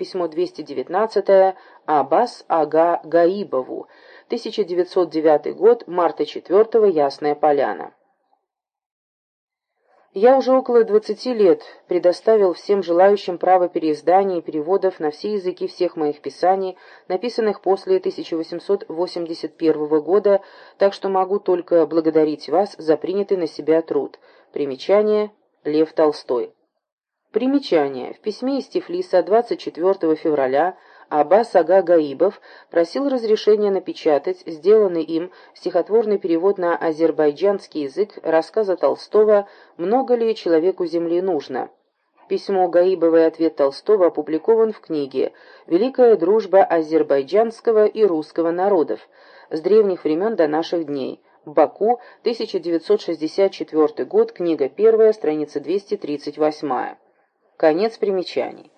Письмо 219 Аббас Ага Гаибову. 1909 год, марта 4 Ясная Поляна. Я уже около двадцати лет предоставил всем желающим право переиздания и переводов на все языки всех моих писаний, написанных после 1881 года, так что могу только благодарить вас за принятый на себя труд. Примечание Лев Толстой. Примечание. В письме из Тифлиса 24 февраля Аббас Ага Гаибов просил разрешения напечатать сделанный им стихотворный перевод на азербайджанский язык рассказа Толстого «Много ли человеку земли нужно?». Письмо Гаибова и ответ Толстого опубликован в книге «Великая дружба азербайджанского и русского народов» с древних времен до наших дней. Баку, 1964 год, книга первая, страница 238. Конец примечаний.